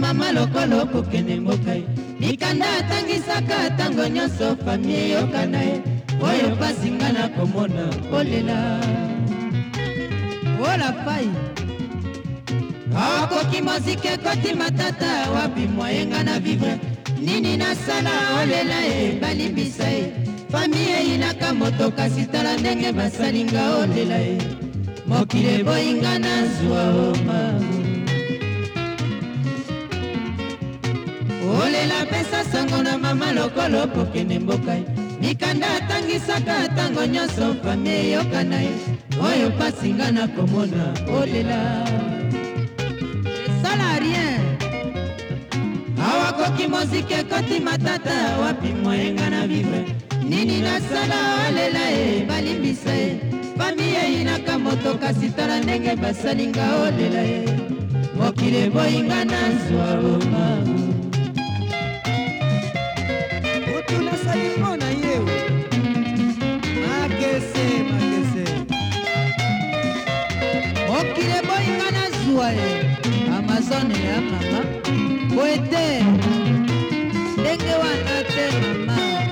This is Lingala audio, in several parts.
mama lokolo kokende mboka ye mikanda atangisaka ntango nyonso fami eyokana ye oyo pasinga na komona kolela ola fai okoki moziki ekoti matata wapi moyenga na vivre nini nasala olela ye balimbisa ye fami eyinaka moto kasi tala ndenge basalinga olela ye mokili eboyinga na zwa o mamu kolela pesa sango na mama lokolo pokende mboka ye mikanda atangisaka ntango nyonso fami eyoka na ye oyo pasinga na komona kolela esala rien awakoki moziki ekoti matata wapi moyenga na vivre nini nasala alela ye balimbisa ye fami eyinaka moto kasi tala ndenge basalinga olela ye mokili eboyinga na zwa omamu oh, ezali mpo na ye makese makese mokili eboyinga na zwa ye amazone ya mama po ete ndenge wana te mama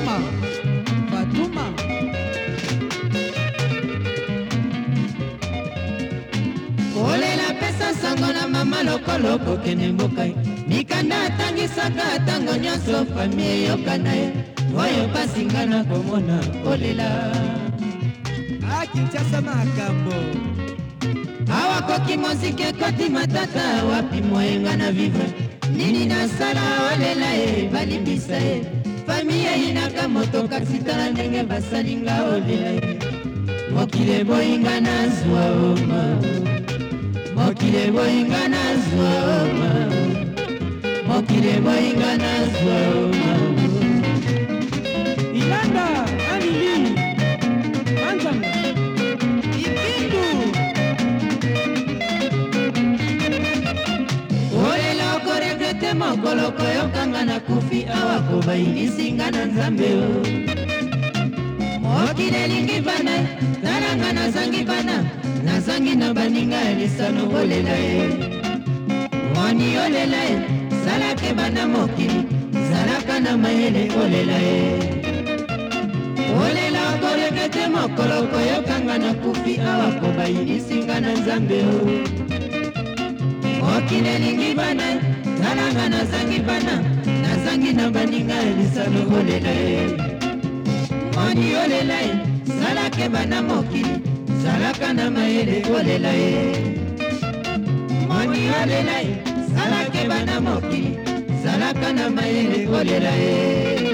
batuma batuma kolela pesa sango na mama lokolo kokende mboka ye mikanda atangisaka ntango nyonso fami eyoka na ye oyo basinga na komona kolela akintiasa makambo awa koki moziki ekoti matata wapi moyenga na vivre nini nasala olela ye balimbisa ye fami eyinaka moto kasi tala ndenge basalinga olela mokili eboyinga na zwa oma mokili eboyinga na zwa oma mokili eboyinga na zwa oma mokolo koyokanga nakufi awa kobainisinga na nzambe o mokili elingi bana talanga nazangi bana nazangi na baninga ya lisano olela ye moni olela ye zalaki bana mokili zalaka na mayele olela ye olela okoleka te mokolo koyokanga nakufi awa kobainisinga na nzambe o mokili elingi bana ngalanga nazangi bana nazangi na baninga ya lisano olela ye moni olela ye zalaka bana mokili zalaka na mayele olela ye moni olela ye zalaka bana mokili zalaka na mayele olela ye